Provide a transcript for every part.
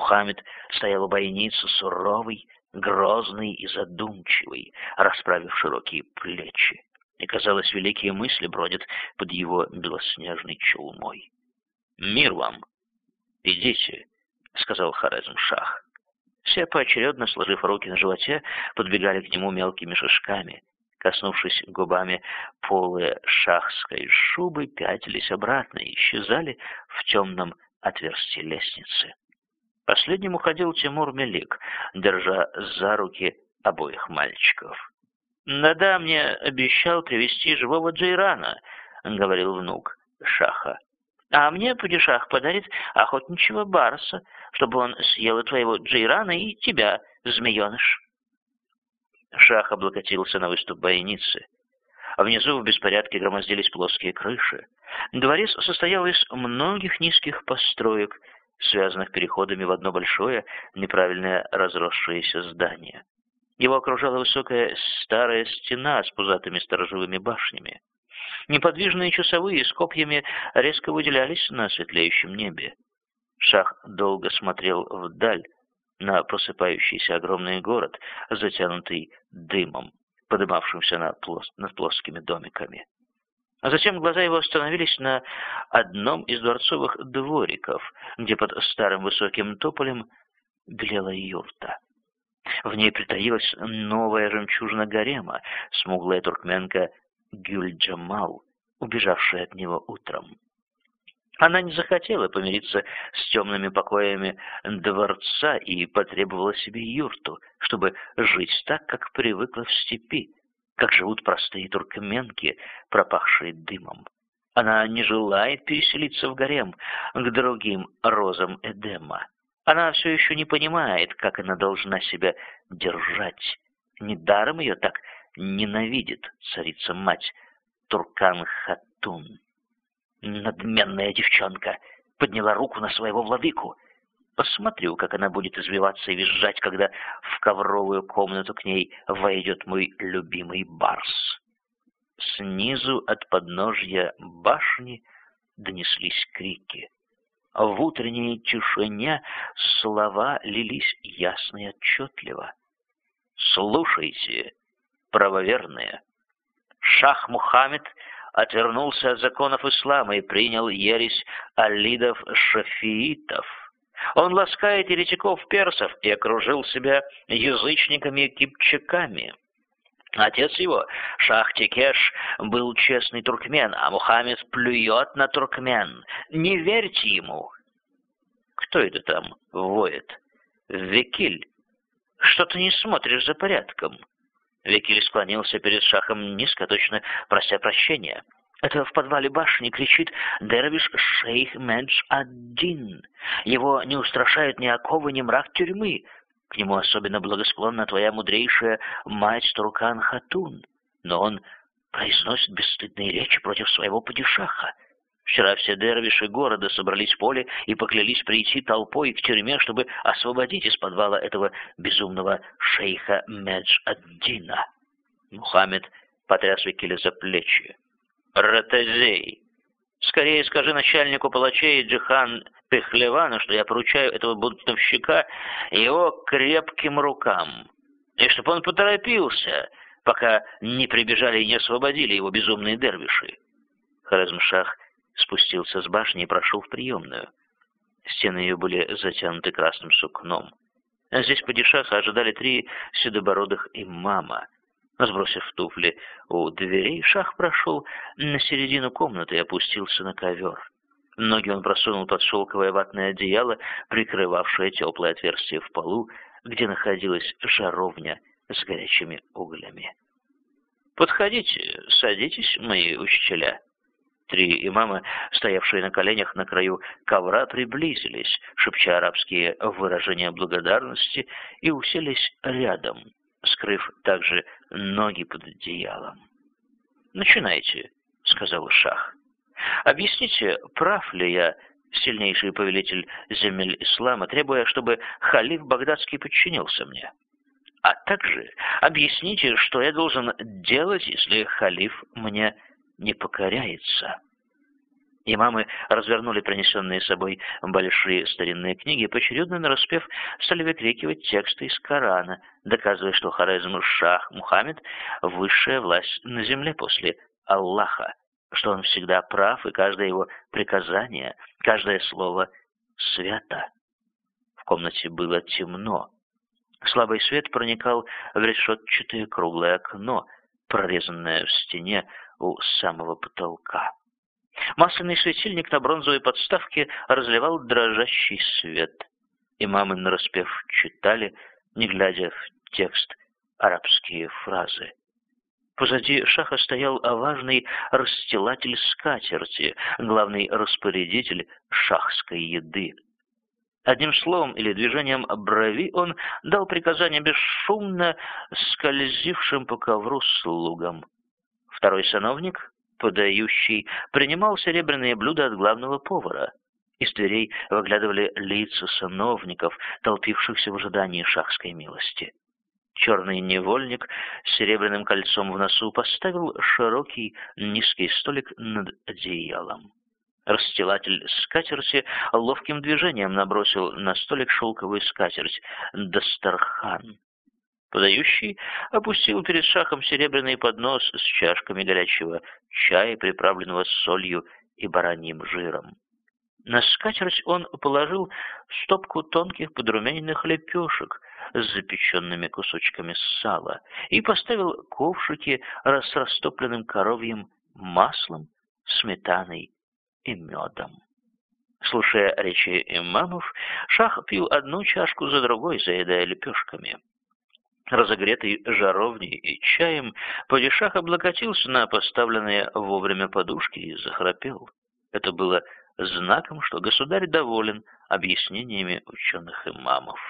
Мухаммед стоял у бойницы суровый, грозный и задумчивый, расправив широкие плечи. И, казалось, великие мысли бродят под его белоснежной челмой. «Мир вам! Идите!» — сказал Хорезм-Шах. Все поочередно, сложив руки на животе, подбегали к нему мелкими шажками. Коснувшись губами полы шахской шубы, пятились обратно и исчезали в темном отверстии лестницы. Последним уходил Тимур Мелик, держа за руки обоих мальчиков. «Да-да, мне обещал привезти живого Джейрана», — говорил внук Шаха. «А мне Падишах подарит охотничьего барса, чтобы он съел и твоего Джейрана, и тебя, змееныш». Шах облокотился на выступ бойницы. Внизу в беспорядке громоздились плоские крыши. Дворец состоял из многих низких построек, связанных переходами в одно большое, неправильное разросшееся здание. Его окружала высокая старая стена с пузатыми сторожевыми башнями. Неподвижные часовые с копьями резко выделялись на светлеющем небе. Шах долго смотрел вдаль, на просыпающийся огромный город, затянутый дымом, подымавшимся над, плос над плоскими домиками. А затем глаза его остановились на одном из дворцовых двориков, где под старым высоким тополем белела юрта. В ней притаилась новая жемчужина гарема, смуглая туркменка Гюль-Джамал, убежавшая от него утром. Она не захотела помириться с темными покоями дворца и потребовала себе юрту, чтобы жить так, как привыкла в степи, как живут простые туркменки, пропахшие дымом. Она не желает переселиться в гарем к другим розам Эдема. Она все еще не понимает, как она должна себя держать. Недаром ее так ненавидит царица-мать Туркан-Хатун. Надменная девчонка подняла руку на своего владыку — Посмотрю, как она будет извиваться и визжать, когда в ковровую комнату к ней войдет мой любимый барс. Снизу от подножья башни донеслись крики. В утренней тишине слова лились ясно и отчетливо. «Слушайте, правоверные!» Шах Мухаммед отвернулся от законов ислама и принял ересь алидов-шафиитов — он ласкает еретиков-персов и окружил себя язычниками-кипчаками. Отец его, Шах Текеш, был честный туркмен, а Мухаммед плюет на туркмен. Не верьте ему. Кто это там воет? Векиль. Что ты не смотришь за порядком? Векиль склонился перед Шахом низко, точно прося прощения. Это в подвале башни кричит дервиш шейх Медж один. Его не устрашают ни оковы, ни мрак тюрьмы. К нему особенно благосклонна твоя мудрейшая мать Туркан Хатун. Но он произносит бесстыдные речи против своего падишаха. Вчера все дервиши города собрались в поле и поклялись прийти толпой к тюрьме, чтобы освободить из подвала этого безумного шейха Медж-ад-Дина. Мухаммед потряс Викиля за плечи. Ротозей. Скорее скажи начальнику палачей Джихан Пехлевану, что я поручаю этого бунтовщика его крепким рукам. И чтобы он поторопился, пока не прибежали и не освободили его безумные дервиши. Харазмшах спустился с башни и прошел в приемную. Стены ее были затянуты красным сукном. Здесь падишаха ожидали три седобородых имама — Сбросив туфли у дверей, шах прошел на середину комнаты и опустился на ковер. Ноги он просунул под шелковое ватное одеяло, прикрывавшее теплое отверстие в полу, где находилась жаровня с горячими углями. «Подходите, садитесь, мои учителя». Три имама, стоявшие на коленях на краю ковра, приблизились, шепча арабские выражения благодарности, и уселись рядом, скрыв также ноги под одеялом. «Начинайте», — сказал Шах. «Объясните, прав ли я, сильнейший повелитель земель ислама, требуя, чтобы халиф Багдадский подчинился мне? А также объясните, что я должен делать, если халиф мне не покоряется». Имамы развернули принесенные собой большие старинные книги и поочередно нараспев стали выкрикивать тексты из Корана, доказывая, что Хорезм Шах Мухаммед – высшая власть на земле после Аллаха, что он всегда прав, и каждое его приказание, каждое слово свято. В комнате было темно. Слабый свет проникал в решетчатое круглое окно, прорезанное в стене у самого потолка. Масляный светильник на бронзовой подставке разливал дрожащий свет. Имамы нараспев читали, не глядя в текст, арабские фразы. Позади шаха стоял важный расстилатель скатерти, главный распорядитель шахской еды. Одним словом или движением брови он дал приказание бесшумно скользившим по ковру слугам. Второй сановник, подающий, принимал серебряные блюда от главного повара. Из дверей выглядывали лица сановников, толпившихся в ожидании шахской милости. Черный невольник с серебряным кольцом в носу поставил широкий низкий столик над одеялом. Расстилатель скатерти ловким движением набросил на столик шелковую скатерть «Дастархан». Подающий опустил перед шахом серебряный поднос с чашками горячего чая, приправленного солью и бараньим жиром. На скатерть он положил стопку тонких подрумяненных лепешек с запеченными кусочками сала и поставил ковшики с растопленным коровьим маслом, сметаной и медом. Слушая речи имамов, Шах пил одну чашку за другой, заедая лепешками. Разогретый жаровней и чаем, Падишах облокотился на поставленные вовремя подушки и захрапел. Это было знаком, что государь доволен объяснениями ученых имамов.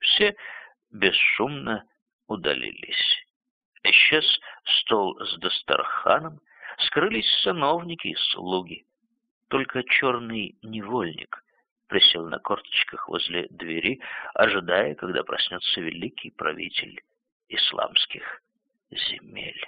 Все бесшумно удалились. Исчез стол с Дастарханом, скрылись сановники и слуги. Только черный невольник присел на корточках возле двери, ожидая, когда проснется великий правитель исламских земель.